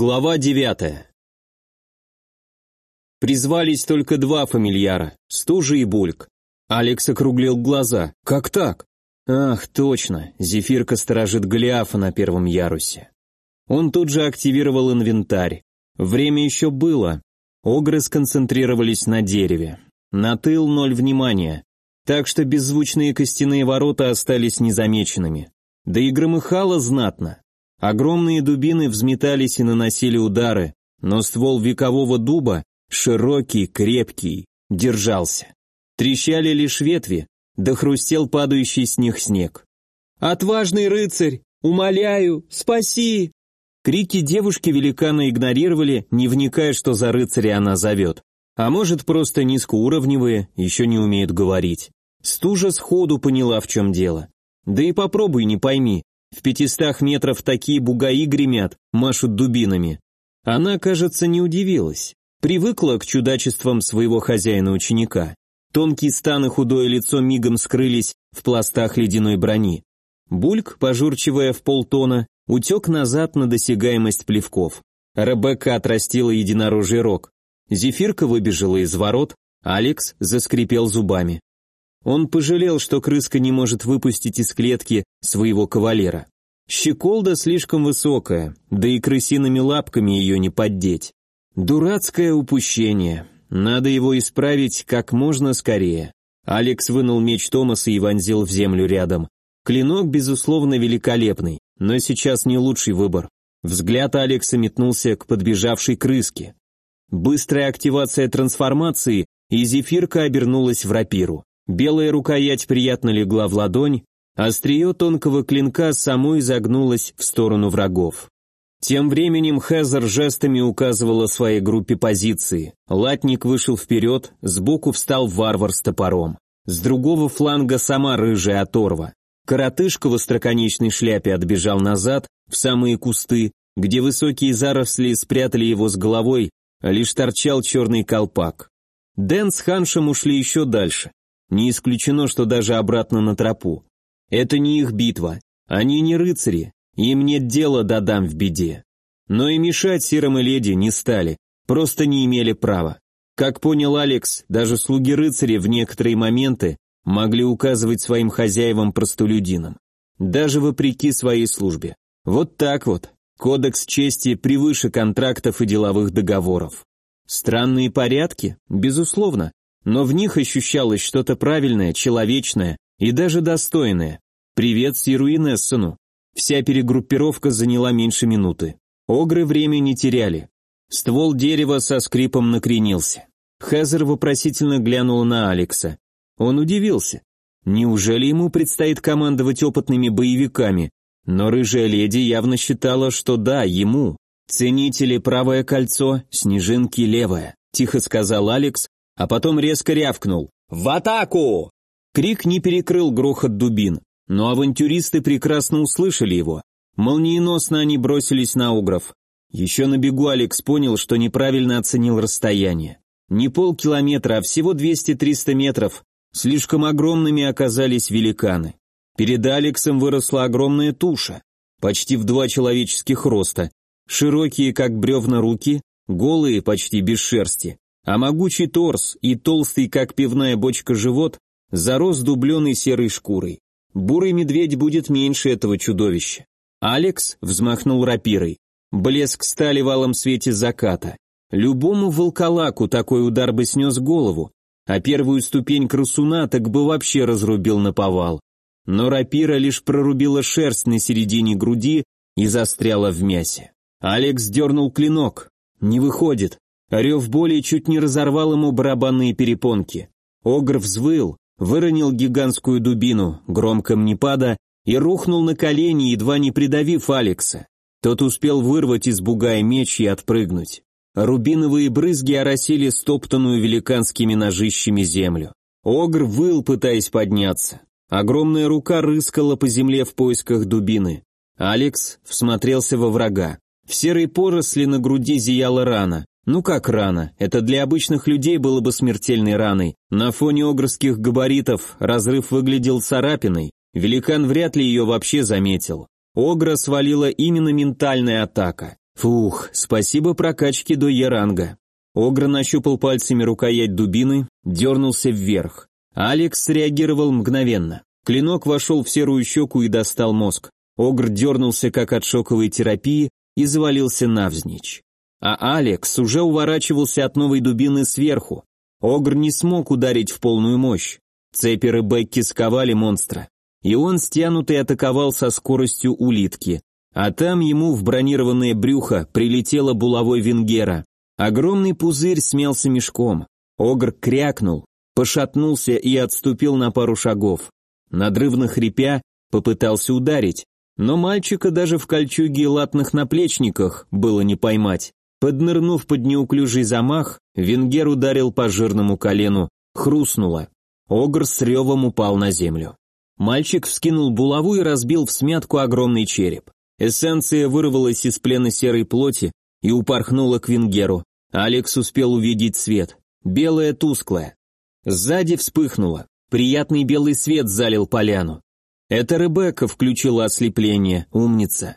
Глава девятая. Призвались только два фамильяра, Стужа и Бульк. Алекс округлил глаза. Как так? Ах, точно, Зефирка сторожит Голиафа на первом ярусе. Он тут же активировал инвентарь. Время еще было. Огры сконцентрировались на дереве. На тыл ноль внимания. Так что беззвучные костяные ворота остались незамеченными. Да и громыхало знатно. Огромные дубины взметались и наносили удары, но ствол векового дуба, широкий, крепкий, держался. Трещали лишь ветви, да хрустел падающий с них снег. «Отважный рыцарь! Умоляю! Спаси!» Крики девушки великана игнорировали, не вникая, что за рыцаря она зовет. А может, просто низкоуровневые, еще не умеют говорить. Стужа сходу поняла, в чем дело. Да и попробуй, не пойми, в пятистах метров такие бугаи гремят, машут дубинами. Она, кажется, не удивилась. Привыкла к чудачествам своего хозяина-ученика. Тонкий стан худое лицо мигом скрылись в пластах ледяной брони. Бульк, пожурчивая в полтона, утек назад на досягаемость плевков. Ребекка отрастила единорожий рог. Зефирка выбежала из ворот, Алекс заскрипел зубами. Он пожалел, что крыска не может выпустить из клетки своего кавалера. Щеколда слишком высокая, да и крысиными лапками ее не поддеть. Дурацкое упущение. Надо его исправить как можно скорее. Алекс вынул меч Томаса и вонзил в землю рядом. Клинок, безусловно, великолепный, но сейчас не лучший выбор. Взгляд Алекса метнулся к подбежавшей крыске. Быстрая активация трансформации, и зефирка обернулась в рапиру. Белая рукоять приятно легла в ладонь, острие тонкого клинка само изогнулось в сторону врагов. Тем временем Хезер жестами указывала своей группе позиции. Латник вышел вперед, сбоку встал варвар с топором. С другого фланга сама рыжая оторва. Коротышка в остроконечной шляпе отбежал назад, в самые кусты, где высокие заросли спрятали его с головой, лишь торчал черный колпак. Дэн с Ханшем ушли еще дальше. Не исключено, что даже обратно на тропу. Это не их битва. Они не рыцари, им нет дела до дам в беде. Но и мешать серым и леди не стали, просто не имели права. Как понял Алекс, даже слуги рыцаря в некоторые моменты могли указывать своим хозяевам-простолюдинам, даже вопреки своей службе. Вот так вот. Кодекс чести превыше контрактов и деловых договоров. Странные порядки? Безусловно но в них ощущалось что-то правильное, человечное и даже достойное. Привет Сиру и Нессону. Вся перегруппировка заняла меньше минуты. Огры время не теряли. Ствол дерева со скрипом накренился. Хезер вопросительно глянул на Алекса. Он удивился. Неужели ему предстоит командовать опытными боевиками? Но рыжая леди явно считала, что да, ему. Ценители правое кольцо, снежинки левое, тихо сказал Алекс, а потом резко рявкнул «В атаку!». Крик не перекрыл грохот дубин, но авантюристы прекрасно услышали его. Молниеносно они бросились на угров. Еще на бегу Алекс понял, что неправильно оценил расстояние. Не полкилометра, а всего 200-300 метров. Слишком огромными оказались великаны. Перед Алексом выросла огромная туша, почти в два человеческих роста, широкие, как бревна руки, голые, почти без шерсти, а могучий торс и толстый, как пивная бочка, живот зарос дубленой серой шкурой. Бурый медведь будет меньше этого чудовища. Алекс взмахнул рапирой. Блеск стали в алом свете заката. Любому волколаку такой удар бы снес голову, а первую ступень красуна так бы вообще разрубил на повал. Но рапира лишь прорубила шерсть на середине груди и застряла в мясе. Алекс дернул клинок. Не выходит. Рев боли чуть не разорвал ему барабанные перепонки. Огр взвыл, выронил гигантскую дубину, громко мнепада, и рухнул на колени, едва не придавив Алекса. Тот успел вырвать из бугая меч и отпрыгнуть. Рубиновые брызги оросили стоптанную великанскими ножищами землю. Огр выл, пытаясь подняться. Огромная рука рыскала по земле в поисках дубины. Алекс всмотрелся во врага. В серой поросли на груди зияла рана. Ну как рана? Это для обычных людей было бы смертельной раной. На фоне огрских габаритов разрыв выглядел царапиной. Великан вряд ли ее вообще заметил. Огра свалила именно ментальная атака. Фух, спасибо прокачке до Е-ранга. Огр нащупал пальцами рукоять дубины, дернулся вверх. Алекс среагировал мгновенно. Клинок вошел в серую щеку и достал мозг. Огр дернулся, как от шоковой терапии, и завалился навзничь. А Алекс уже уворачивался от новой дубины сверху. Огр не смог ударить в полную мощь. Цепи Ребекки сковали монстра. И он, стянутый, атаковал со скоростью улитки. А там ему в бронированное брюхо прилетела булавой Венгера. Огромный пузырь смелся мешком. Огр крякнул, пошатнулся и отступил на пару шагов. Надрывно хрипя, попытался ударить, но мальчика даже в кольчуге и латных наплечниках было не поймать. Поднырнув под неуклюжий замах, Венгер ударил по жирному колену, хрустнуло. Огр с ревом упал на землю. Мальчик вскинул булаву и разбил в смятку огромный череп. Эссенция вырвалась из плена серой плоти и упорхнула к Венгеру. Алекс успел увидеть свет. Белое тусклое. Сзади вспыхнуло. Приятный белый свет залил поляну. Это Ребекка включила ослепление, умница.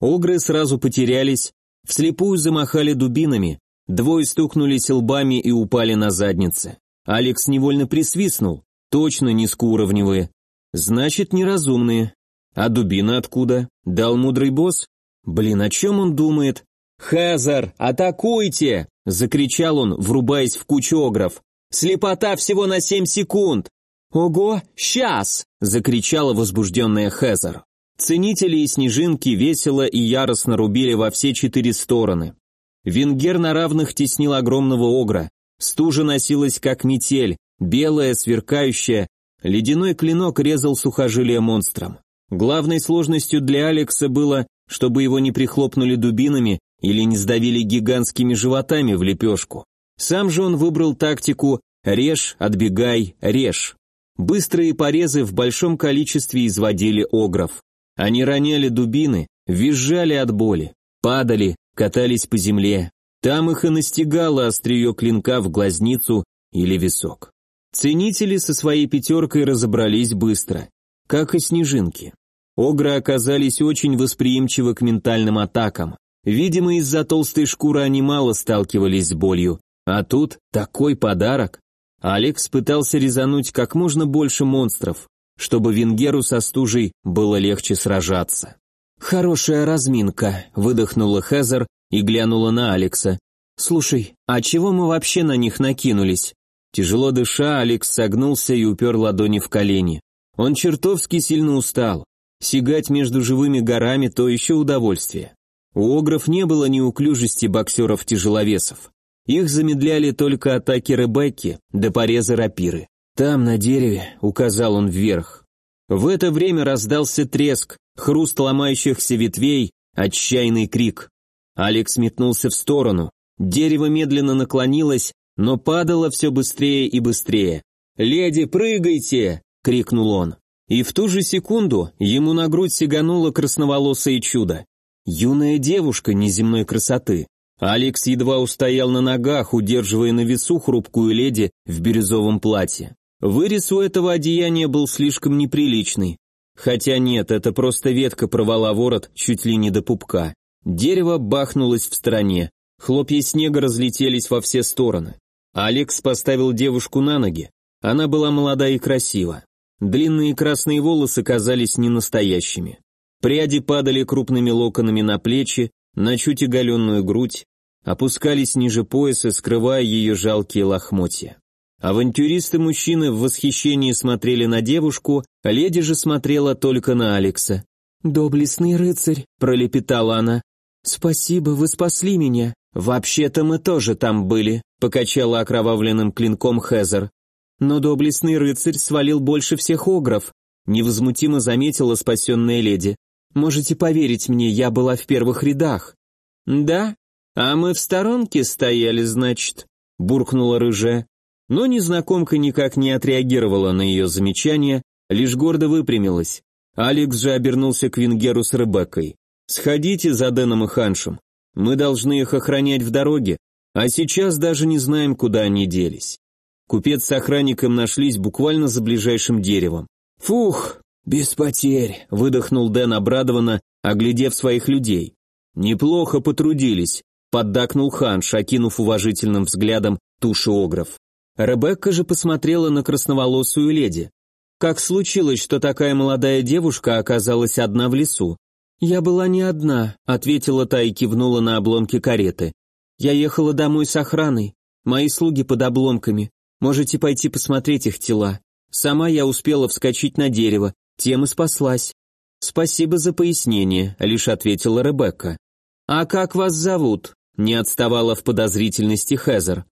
Огры сразу потерялись, вслепую замахали дубинами, двое стукнулись лбами и упали на задницы. Алекс невольно присвистнул. Точно низкоуровневые. Значит, неразумные. А дубина откуда? Дал мудрый босс? Блин, о чем он думает? «Хезер, атакуйте!» — закричал он, врубаясь в кучу огров. «Слепота всего на семь секунд!» «Ого, сейчас!» — закричала возбужденная Хезер. Ценители и снежинки весело и яростно рубили во все четыре стороны. Венгер на равных теснил огромного огра. Стужа носилась как метель, белая, сверкающая. Ледяной клинок резал сухожилие монстром. Главной сложностью для Алекса было, чтобы его не прихлопнули дубинами или не сдавили гигантскими животами в лепешку. Сам же он выбрал тактику «режь, отбегай, режь». Быстрые порезы в большом количестве изводили огров. Они роняли дубины, визжали от боли, падали, катались по земле. Там их и настигало острие клинка в глазницу или висок. Ценители со своей пятеркой разобрались быстро, как и снежинки. Огры оказались очень восприимчивы к ментальным атакам. Видимо, из-за толстой шкуры они мало сталкивались с болью. А тут такой подарок. Алекс пытался резануть как можно больше монстров, чтобы Венгеру со стужей было легче сражаться. «Хорошая разминка», — выдохнула Хезер и глянула на Алекса. «Слушай, а чего мы вообще на них накинулись?» Тяжело дыша, Алекс согнулся и упер ладони в колени. Он чертовски сильно устал. Сигать между живыми горами – то еще удовольствие. У огров не было неуклюжести боксеров-тяжеловесов. Их замедляли только атаки Ребекки до пореза рапиры. «Там, на дереве», — указал он вверх. В это время раздался треск, хруст ломающихся ветвей, отчаянный крик. Алекс метнулся в сторону. Дерево медленно наклонилось, но падало все быстрее и быстрее. «Леди, прыгайте!» — крикнул он. И в ту же секунду ему на грудь сигануло красноволосое чудо. Юная девушка неземной красоты. Алекс едва устоял на ногах, удерживая на весу хрупкую леди в бирюзовом платье. Вырез у этого одеяния был слишком неприличный. Хотя нет, это просто ветка провала ворот чуть ли не до пупка. Дерево бахнулось в стороне. Хлопья снега разлетелись во все стороны. Алекс поставил девушку на ноги. Она была молода и красива. Длинные красные волосы казались ненастоящими. Пряди падали крупными локонами на плечи, на чуть оголенную грудь, опускались ниже пояса, скрывая ее жалкие лохмотья. Авантюристы-мужчины в восхищении смотрели на девушку, а леди же смотрела только на Алекса. «Доблестный рыцарь», — пролепетала она. «Спасибо, вы спасли меня». «Вообще-то мы тоже там были», — покачала окровавленным клинком Хезер. Но доблестный рыцарь свалил больше всех огров, невозмутимо заметила спасенная леди. Можете поверить мне, я была в первых рядах. Да? А мы в сторонке стояли, значит, буркнула рыжая. Но незнакомка никак не отреагировала на ее замечание, лишь гордо выпрямилась. Алекс же обернулся к Венгеру с Ребеккой. «Сходите за Дэном и Ханшем. Мы должны их охранять в дороге, а сейчас даже не знаем, куда они делись. Купец с охранником нашлись буквально за ближайшим деревом. «Фух, без потерь», — выдохнул Дэн обрадованно, оглядев своих людей. Неплохо потрудились, поддакнул Ханш, окинув уважительным взглядом туши. Ребекка же посмотрела на красноволосую леди. Как случилось, что такая молодая девушка оказалась одна в лесу? Я была не одна, ответила та и кивнула на обломки кареты. Я ехала домой с охраной. Мои слуги под обломками. Можете пойти посмотреть их тела. Сама я успела вскочить на дерево, тем и спаслась. Спасибо за пояснение, лишь ответила Ребекка. А как вас зовут? Не отставала в подозрительности Хезер.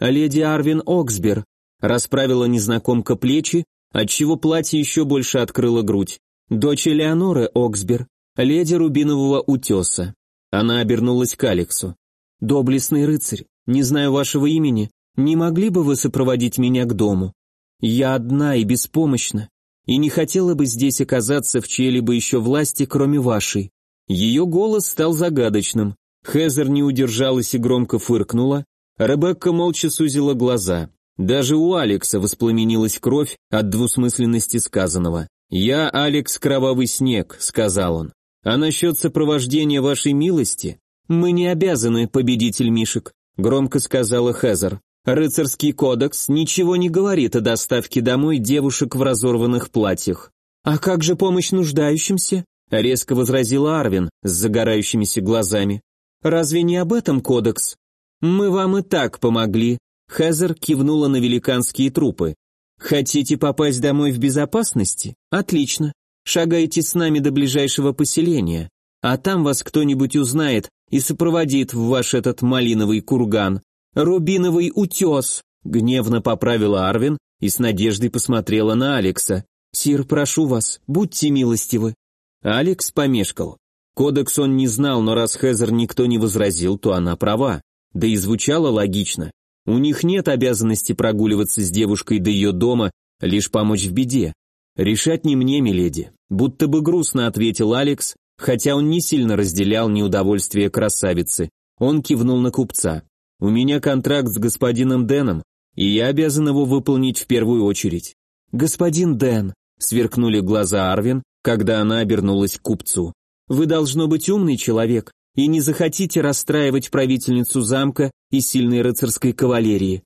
Леди Арвин Оксбер. Расправила незнакомка плечи, отчего платье еще больше открыло грудь. Дочь Элеоноры Оксбер, леди Рубинового утеса. Она обернулась к Алексу. «Доблестный рыцарь, не знаю вашего имени, не могли бы вы сопроводить меня к дому? Я одна и беспомощна, и не хотела бы здесь оказаться в чьей-либо еще власти, кроме вашей». Ее голос стал загадочным. Хезер не удержалась и громко фыркнула. Ребекка молча сузила глаза. Даже у Алекса воспламенилась кровь от двусмысленности сказанного. «Я Алекс Кровавый Снег», — сказал он. «А насчет сопровождения вашей милости мы не обязаны, победитель Мишек», — громко сказала Хезер. Рыцарский кодекс ничего не говорит о доставке домой девушек в разорванных платьях. А как же помощь нуждающимся? резко возразила Арвин с загорающимися глазами. Разве не об этом кодекс? Мы вам и так помогли. Хезер кивнула на великанские трупы. Хотите попасть домой в безопасности? Отлично. Шагайте с нами до ближайшего поселения, а там вас кто-нибудь узнает и сопроводит в ваш этот малиновый курган. «Рубиновый утес!» — гневно поправила Арвин и с надеждой посмотрела на Алекса. «Сир, прошу вас, будьте милостивы». Алекс помешкал. Кодекс он не знал, но раз Хезер никто не возразил, то она права. Да и звучало логично. У них нет обязанности прогуливаться с девушкой до ее дома, лишь помочь в беде. «Решать не мне, миледи», будто бы грустно ответил Алекс, хотя он не сильно разделял неудовольствие красавицы. Он кивнул на купца. У меня контракт с господином Дэном, и я обязан его выполнить в первую очередь. Господин Дэн, сверкнули глаза Арвин, когда она обернулась к купцу. Вы должно быть умный человек и не захотите расстраивать правительницу замка и сильной рыцарской кавалерии.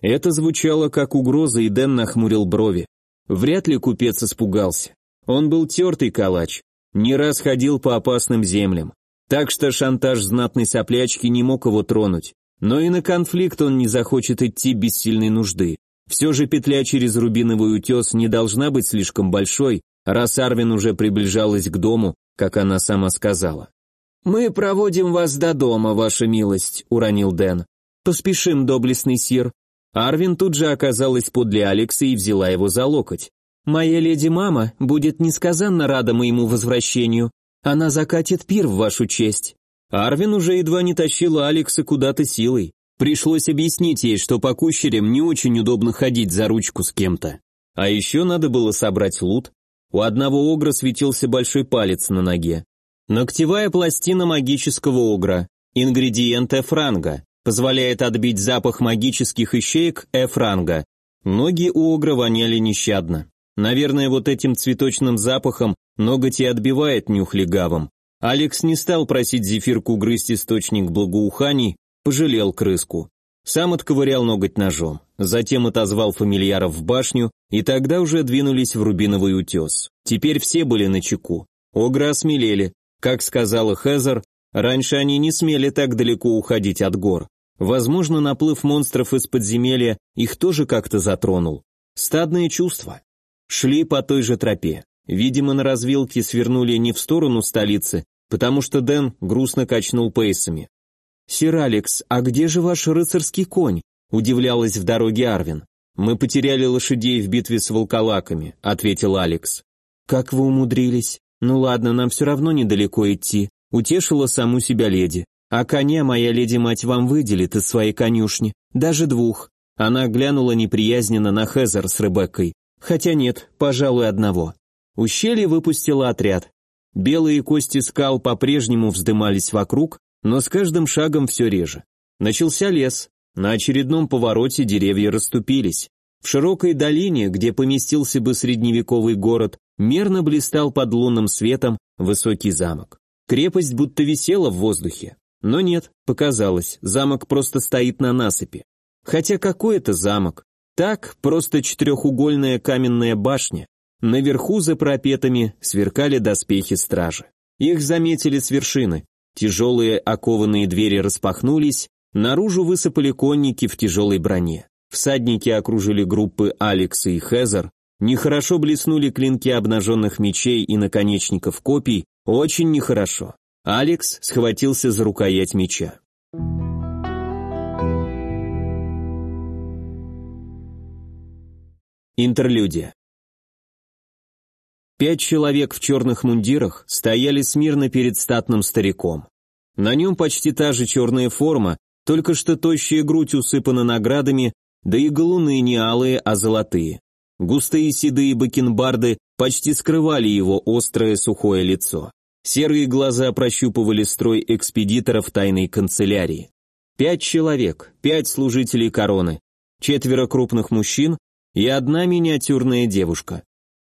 Это звучало как угроза, и Дэн нахмурил брови. Вряд ли купец испугался. Он был тертый калач, не раз ходил по опасным землям. Так что шантаж знатной соплячки не мог его тронуть. Но и на конфликт он не захочет идти без сильной нужды. Все же петля через рубиновый утес не должна быть слишком большой, раз Арвин уже приближалась к дому, как она сама сказала. «Мы проводим вас до дома, ваша милость», — уронил Дэн. «Поспешим, доблестный сир». Арвин тут же оказалась подле Алекса и взяла его за локоть. «Моя леди-мама будет несказанно рада моему возвращению. Она закатит пир в вашу честь». Арвин уже едва не тащила Алекса куда-то силой. Пришлось объяснить ей, что по кущерям не очень удобно ходить за ручку с кем-то. А еще надо было собрать лут. У одного огра светился большой палец на ноге. Ногтевая пластина магического огра. Ингредиент Эфранга. Позволяет отбить запах магических ищеек Эфранга. Ноги у огра воняли нещадно. Наверное, вот этим цветочным запахом ноготь и отбивает нюх легавым. Алекс не стал просить зефирку грызть источник благоуханий, пожалел крыску. Сам отковырял ноготь ножом, затем отозвал фамильяров в башню, и тогда уже двинулись в рубиновый утес. Теперь все были на чеку. Огры осмелели. Как сказала Хезер, раньше они не смели так далеко уходить от гор. Возможно, наплыв монстров из подземелья их тоже как-то затронул. Стадные чувства. Шли по той же тропе. Видимо, на развилке свернули не в сторону столицы, потому что Дэн грустно качнул пейсами. «Сир Алекс, а где же ваш рыцарский конь?» – удивлялась в дороге Арвин. «Мы потеряли лошадей в битве с волколаками», – ответил Алекс. «Как вы умудрились? Ну ладно, нам все равно недалеко идти», – утешила саму себя леди. «А коня моя леди-мать вам выделит из своей конюшни, даже двух». Она глянула неприязненно на Хезер с Ребеккой. «Хотя нет, пожалуй, одного». Ущелье выпустило отряд. Белые кости скал по-прежнему вздымались вокруг, но с каждым шагом все реже. Начался лес. На очередном повороте деревья расступились. В широкой долине, где поместился бы средневековый город, мерно блистал под лунным светом высокий замок. Крепость будто висела в воздухе. Но нет, показалось, замок просто стоит на насыпи. Хотя какой это замок? Так, просто четырехугольная каменная башня. Наверху за пропетами сверкали доспехи стражи. Их заметили с вершины. Тяжелые окованные двери распахнулись, наружу высыпали конники в тяжелой броне. Всадники окружили группы Алекса и Хезер, нехорошо блеснули клинки обнаженных мечей и наконечников копий, очень нехорошо. Алекс схватился за рукоять меча. Интерлюдия. Пять человек в черных мундирах стояли смирно перед статным стариком. На нем почти та же черная форма, только что тощая грудь усыпана наградами, да и галуны не алые, а золотые. Густые седые бакенбарды почти скрывали его острое сухое лицо. Серые глаза прощупывали строй экспедиторов тайной канцелярии. Пять человек, пять служителей короны, четверо крупных мужчин и одна миниатюрная девушка.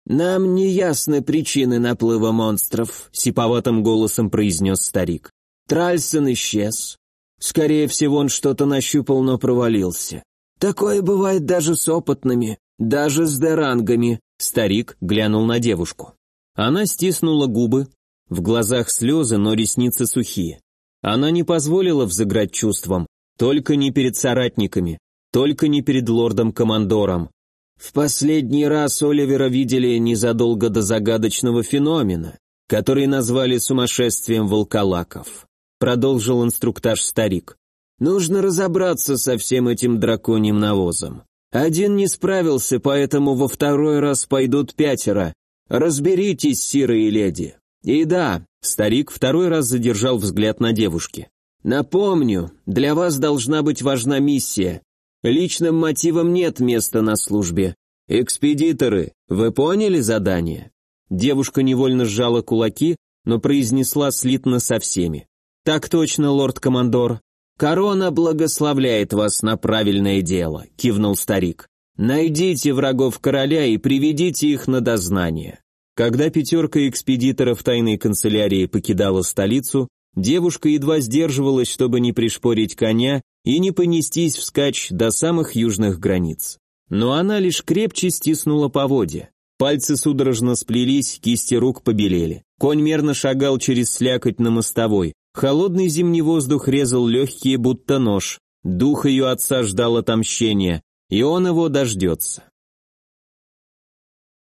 «Нам не ясны причины наплыва монстров», — сиповатым голосом произнес старик. «Тральсон исчез. Скорее всего, он что-то нащупал, но провалился. Такое бывает даже с опытными, даже с дерангами». Старик глянул на девушку. Она стиснула губы, в глазах слезы, но ресницы сухие. Она не позволила взыграть чувством, только не перед соратниками, только не перед лордом-командором, в последний раз Оливера видели незадолго до загадочного феномена, который назвали сумасшествием волколаков. Продолжил инструктаж старик. Нужно разобраться со всем этим драконьим навозом. Один не справился, поэтому во второй раз пойдут пятеро. Разберитесь, сирые леди. И да, старик второй раз задержал взгляд на девушке. Напомню, для вас должна быть важна миссия Личным мотивам нет места на службе. Экспедиторы, вы поняли задание? Девушка невольно сжала кулаки, но произнесла слитно со всеми. Так точно, лорд-командор. Корона благословляет вас на правильное дело, кивнул старик. Найдите врагов короля и приведите их на дознание. Когда пятерка экспедиторов тайной канцелярии покидала столицу, девушка едва сдерживалась, чтобы не пришпорить коня и не понестись вскачь до самых южных границ. Но она лишь крепче стиснула поводья. Пальцы судорожно сплелись, кисти рук побелели. Конь мерно шагал через слякоть на мостовой. Холодный зимний воздух резал легкие, будто нож. Дух ее отца ждал отомщения, и он его дождется.